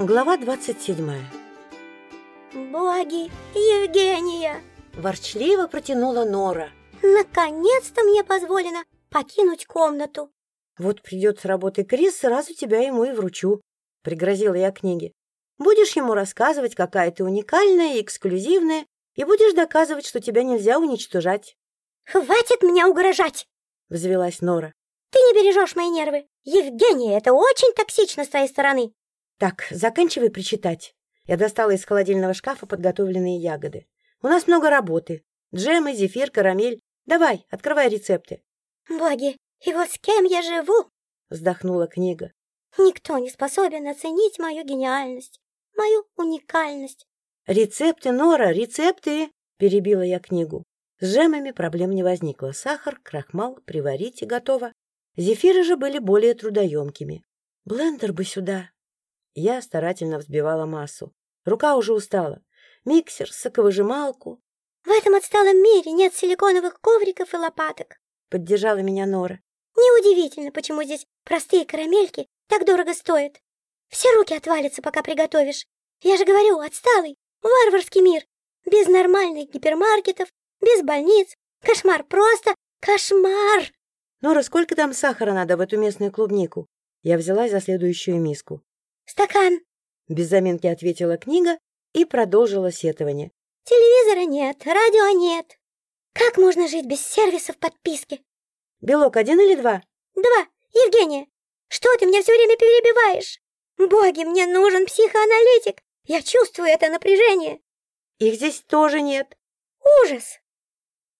Глава 27 Боги, Евгения! Ворчливо протянула Нора. Наконец-то мне позволено покинуть комнату. Вот придет с работы Крис, сразу тебя ему и вручу. Пригрозила я книге. Будешь ему рассказывать, какая ты уникальная и эксклюзивная, и будешь доказывать, что тебя нельзя уничтожать. Хватит меня угрожать! Взвелась Нора. Ты не бережешь мои нервы. Евгения, это очень токсично с твоей стороны. Так, заканчивай причитать. Я достала из холодильного шкафа подготовленные ягоды. У нас много работы. Джемы, зефир, карамель. Давай, открывай рецепты. Боги, и вот с кем я живу? Вздохнула книга. Никто не способен оценить мою гениальность, мою уникальность. Рецепты, Нора, рецепты! Перебила я книгу. С джемами проблем не возникло. Сахар, крахмал, приварить и готово. Зефиры же были более трудоемкими. Блендер бы сюда. Я старательно взбивала массу. Рука уже устала. Миксер, соковыжималку. В этом отсталом мире нет силиконовых ковриков и лопаток. Поддержала меня Нора. Неудивительно, почему здесь простые карамельки так дорого стоят. Все руки отвалятся, пока приготовишь. Я же говорю, отсталый, варварский мир. Без нормальных гипермаркетов, без больниц. Кошмар, просто кошмар! Нора, сколько там сахара надо в эту местную клубнику? Я взялась за следующую миску. Стакан. Без заминки ответила книга и продолжила сетование. Телевизора нет, радио нет. Как можно жить без сервисов подписки? Белок один или два? Два. Евгения, что ты меня все время перебиваешь? Боги, мне нужен психоаналитик. Я чувствую это напряжение. Их здесь тоже нет. Ужас.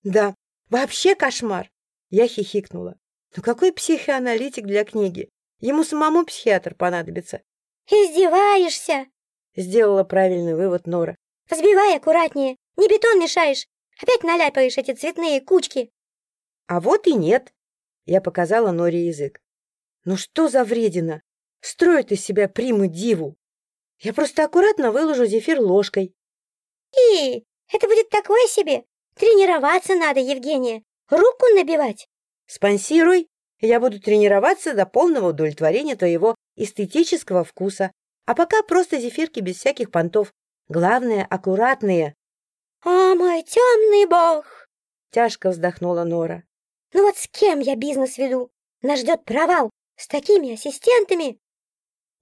Да, вообще кошмар. Я хихикнула. Ну какой психоаналитик для книги? Ему самому психиатр понадобится. Издеваешься? Сделала правильный вывод Нора. Взбивай аккуратнее. Не бетон мешаешь. Опять наляпаешь эти цветные кучки. А вот и нет. Я показала Норе язык. Ну что за вредина? Строит из себя приму диву. Я просто аккуратно выложу зефир ложкой. И это будет такое себе. Тренироваться надо, Евгения. Руку набивать? Спонсируй. Я буду тренироваться до полного удовлетворения твоего эстетического вкуса. А пока просто зефирки без всяких понтов. Главное, аккуратные. О, мой темный бог! Тяжко вздохнула Нора. Ну вот с кем я бизнес веду? Нас ждет провал. С такими ассистентами.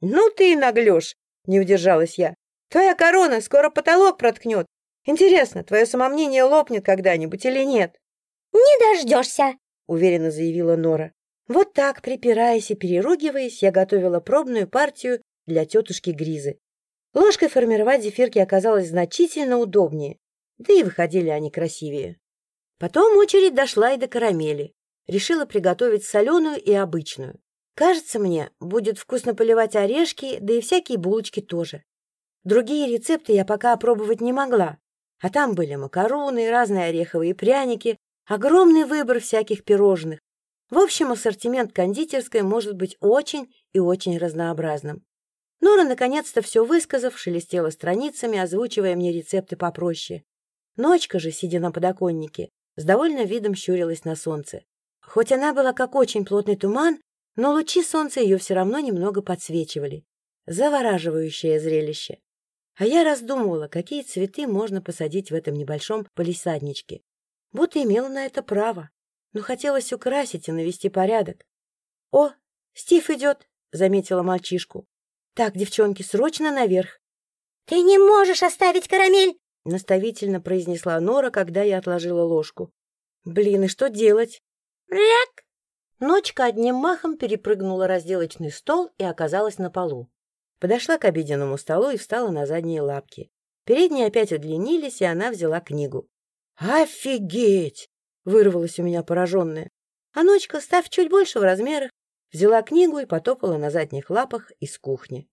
Ну ты и наглешь, не удержалась я. Твоя корона скоро потолок проткнет. Интересно, твое самомнение лопнет когда-нибудь или нет? «Не дождешься», — уверенно заявила Нора. Вот так, припираясь и переругиваясь, я готовила пробную партию для тетушки Гризы. Ложкой формировать зефирки оказалось значительно удобнее, да и выходили они красивее. Потом очередь дошла и до карамели. Решила приготовить соленую и обычную. Кажется мне, будет вкусно поливать орешки, да и всякие булочки тоже. Другие рецепты я пока опробовать не могла, а там были макароны, разные ореховые пряники, Огромный выбор всяких пирожных. В общем, ассортимент кондитерской может быть очень и очень разнообразным. Нора, наконец-то все высказав, шелестела страницами, озвучивая мне рецепты попроще. Ночка же, сидя на подоконнике, с довольным видом щурилась на солнце. Хоть она была как очень плотный туман, но лучи солнца ее все равно немного подсвечивали. Завораживающее зрелище. А я раздумывала, какие цветы можно посадить в этом небольшом полисадничке будто имела на это право, но хотелось украсить и навести порядок. — О, Стив идет, — заметила мальчишку. — Так, девчонки, срочно наверх. — Ты не можешь оставить карамель! — наставительно произнесла Нора, когда я отложила ложку. — Блин, и что делать? — Ряк! Ночка одним махом перепрыгнула разделочный стол и оказалась на полу. Подошла к обеденному столу и встала на задние лапки. Передние опять удлинились, и она взяла книгу. «Офигеть!» — вырвалась у меня пораженная. А ночка, став чуть больше в размерах, взяла книгу и потопала на задних лапах из кухни.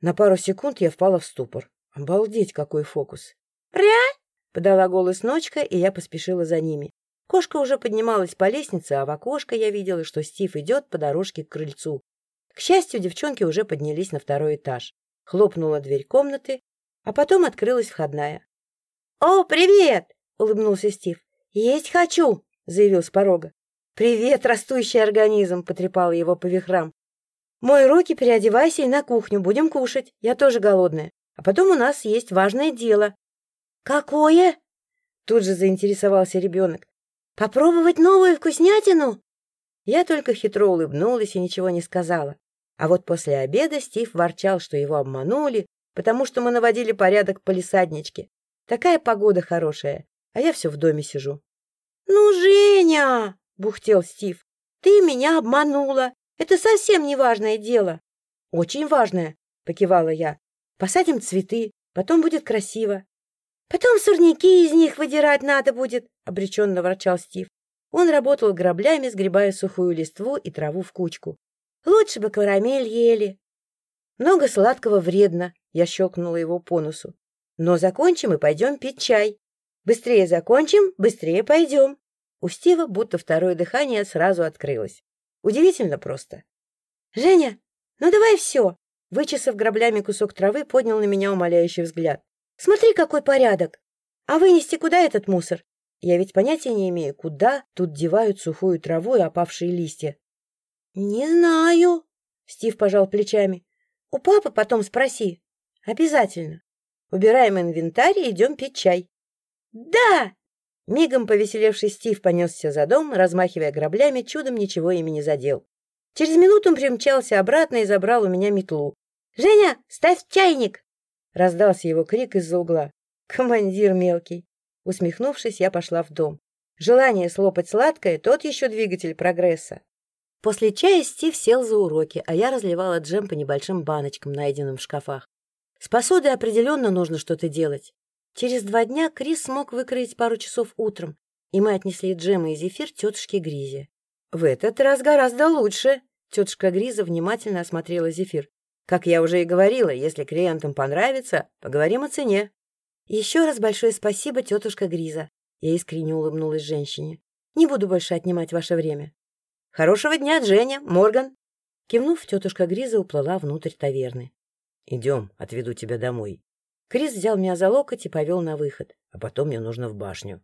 На пару секунд я впала в ступор. Обалдеть, какой фокус! «Ря!» — подала голос ночка, и я поспешила за ними. Кошка уже поднималась по лестнице, а в окошко я видела, что Стив идет по дорожке к крыльцу. К счастью, девчонки уже поднялись на второй этаж. Хлопнула дверь комнаты, а потом открылась входная. «О, привет!» — улыбнулся Стив. «Есть хочу!» — заявил с порога. «Привет, растущий организм!» — потрепал его по вихрам. Мой руки, переодевайся и на кухню, будем кушать. Я тоже голодная. А потом у нас есть важное дело. Какое? Тут же заинтересовался ребенок. Попробовать новую вкуснятину? Я только хитро улыбнулась и ничего не сказала. А вот после обеда Стив ворчал, что его обманули, потому что мы наводили порядок по лисадничке. Такая погода хорошая, а я все в доме сижу. — Ну, Женя! — бухтел Стив. — Ты меня обманула. Это совсем не важное дело. — Очень важное, — покивала я. — Посадим цветы, потом будет красиво. — Потом сорняки из них выдирать надо будет, — обреченно ворчал Стив. Он работал граблями, сгребая сухую листву и траву в кучку. Лучше бы карамель ели. Много сладкого вредно, я щелкнула его по носу. Но закончим и пойдем пить чай. Быстрее закончим, быстрее пойдем. У Стива будто второе дыхание сразу открылось. Удивительно просто. «Женя, ну давай все!» Вычесав граблями кусок травы, поднял на меня умоляющий взгляд. «Смотри, какой порядок! А вынести куда этот мусор? Я ведь понятия не имею, куда тут девают сухую траву и опавшие листья. «Не знаю», — Стив пожал плечами. «У папы потом спроси. Обязательно. Убираем инвентарь и идем пить чай». «Да!» Мигом повеселевший Стив понесся за дом, размахивая граблями, чудом ничего ими не задел. Через минуту он примчался обратно и забрал у меня метлу. «Женя, ставь чайник!» Раздался его крик из-за угла. «Командир мелкий!» Усмехнувшись, я пошла в дом. Желание слопать сладкое — тот еще двигатель прогресса. После чая Стив сел за уроки, а я разливала джем по небольшим баночкам, найденным в шкафах. С посудой определенно нужно что-то делать. Через два дня Крис смог выкроить пару часов утром, и мы отнесли джемы и зефир тетушке Гризе. В этот раз гораздо лучше. Тетушка Гриза внимательно осмотрела зефир. Как я уже и говорила, если клиентам понравится, поговорим о цене. Еще раз большое спасибо, тетушка Гриза. Я искренне улыбнулась женщине. Не буду больше отнимать ваше время. Хорошего дня, Дженни, Морган. Кивнув, тетушка Гриза уплыла внутрь таверны. Идем, отведу тебя домой. Крис взял меня за локоть и повел на выход, а потом мне нужно в башню.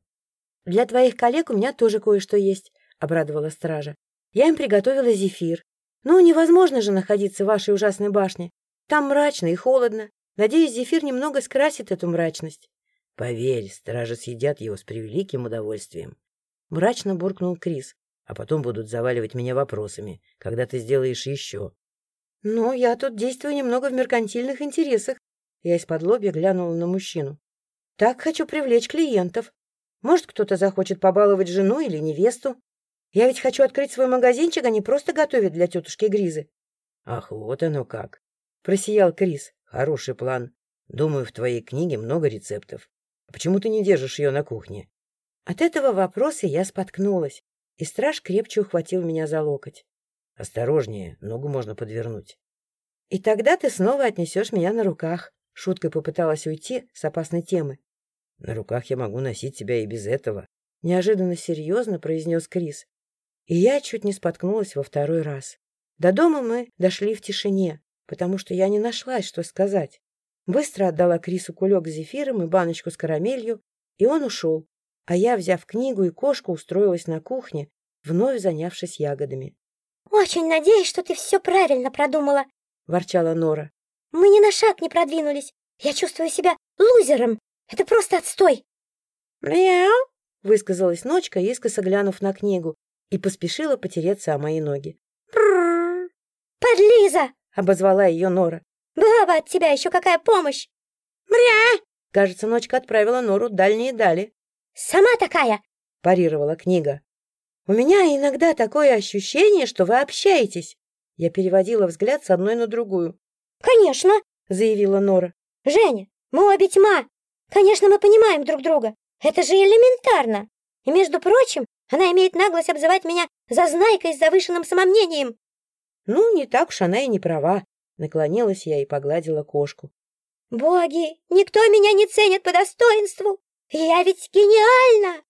Для твоих коллег у меня тоже кое-что есть, обрадовала стража. Я им приготовила зефир. Ну, невозможно же находиться в вашей ужасной башне. Там мрачно и холодно. Надеюсь, зефир немного скрасит эту мрачность. Поверь, стражи съедят его с превеликим удовольствием. Мрачно буркнул Крис а потом будут заваливать меня вопросами, когда ты сделаешь еще. — Ну, я тут действую немного в меркантильных интересах. Я из-под лобья глянула на мужчину. — Так хочу привлечь клиентов. Может, кто-то захочет побаловать жену или невесту. Я ведь хочу открыть свой магазинчик, а не просто готовить для тетушки Гризы. — Ах, вот оно как! — просиял Крис. — Хороший план. Думаю, в твоей книге много рецептов. А почему ты не держишь ее на кухне? От этого вопроса я споткнулась и страж крепче ухватил меня за локоть. — Осторожнее, ногу можно подвернуть. — И тогда ты снова отнесешь меня на руках. Шуткой попыталась уйти с опасной темы. — На руках я могу носить тебя и без этого. Неожиданно серьезно произнес Крис. И я чуть не споткнулась во второй раз. До дома мы дошли в тишине, потому что я не нашлась, что сказать. Быстро отдала Крису кулек с зефиром и баночку с карамелью, и он ушел, а я, взяв книгу и кошку, устроилась на кухне, вновь занявшись ягодами. «Очень надеюсь, что ты все правильно продумала», — ворчала Нора. «Мы ни на шаг не продвинулись. Я чувствую себя лузером. Это просто отстой». «Мяу», — высказалась ночка, искоса глянув на книгу, и поспешила потереться о мои ноги. «Брррр! Подлиза!» — обозвала ее Нора. «Была бы от тебя еще какая помощь!» «Мря!» Кажется, ночка отправила Нору дальние дали. «Сама такая!» — парировала книга. «У меня иногда такое ощущение, что вы общаетесь». Я переводила взгляд с одной на другую. «Конечно!» — заявила Нора. «Женя, мы обе тьма. Конечно, мы понимаем друг друга. Это же элементарно. И, между прочим, она имеет наглость обзывать меня зазнайкой с завышенным самомнением». «Ну, не так уж она и не права», — наклонилась я и погладила кошку. «Боги, никто меня не ценит по достоинству. Я ведь гениальна!»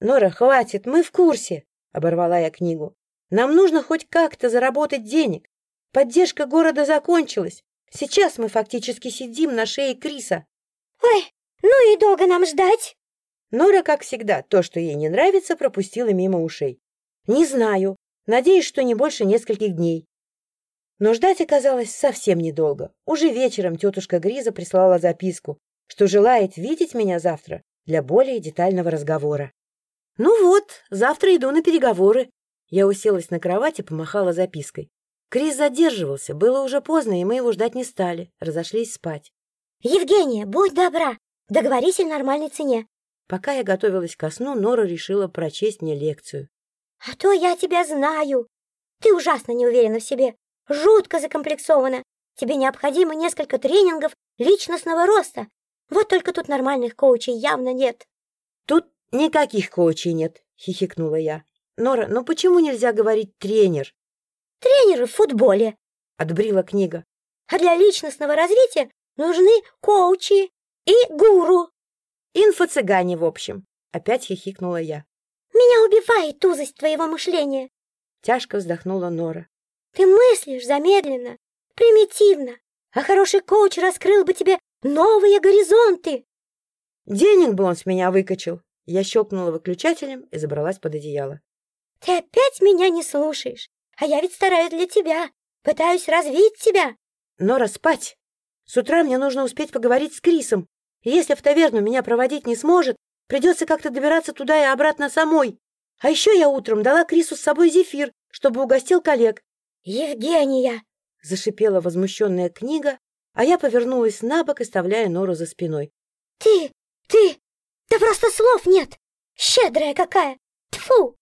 «Нора, хватит, мы в курсе!» — оборвала я книгу. «Нам нужно хоть как-то заработать денег. Поддержка города закончилась. Сейчас мы фактически сидим на шее Криса». «Ой, ну и долго нам ждать?» Нора, как всегда, то, что ей не нравится, пропустила мимо ушей. «Не знаю. Надеюсь, что не больше нескольких дней». Но ждать оказалось совсем недолго. Уже вечером тетушка Гриза прислала записку, что желает видеть меня завтра для более детального разговора. Ну вот, завтра иду на переговоры. Я уселась на кровать и помахала запиской. Крис задерживался, было уже поздно, и мы его ждать не стали, разошлись спать. «Евгения, будь добра, договорись о нормальной цене». Пока я готовилась ко сну, Нора решила прочесть мне лекцию. «А то я тебя знаю. Ты ужасно не уверена в себе, жутко закомплексована. Тебе необходимо несколько тренингов личностного роста. Вот только тут нормальных коучей явно нет». «Тут никаких коучей нет», — хихикнула я. «Нора, ну почему нельзя говорить «тренер»?» «Тренеры в футболе», — отбрила книга. «А для личностного развития нужны коучи и гуру». «Инфо-цыгане, в общем», — опять хихикнула я. «Меня убивает тузость твоего мышления», — тяжко вздохнула Нора. «Ты мыслишь замедленно, примитивно, а хороший коуч раскрыл бы тебе новые горизонты». «Денег бы он с меня выкачал». Я щелкнула выключателем и забралась под одеяло. «Ты опять меня не слушаешь, а я ведь стараюсь для тебя, пытаюсь развить тебя». «Нора, спать! С утра мне нужно успеть поговорить с Крисом, и если в таверну меня проводить не сможет, придется как-то добираться туда и обратно самой. А еще я утром дала Крису с собой зефир, чтобы угостил коллег. «Евгения!» — зашипела возмущенная книга, а я повернулась на бок, оставляя Нору за спиной. «Ты! Ты! Да просто слов нет! Щедрая какая! Тфу!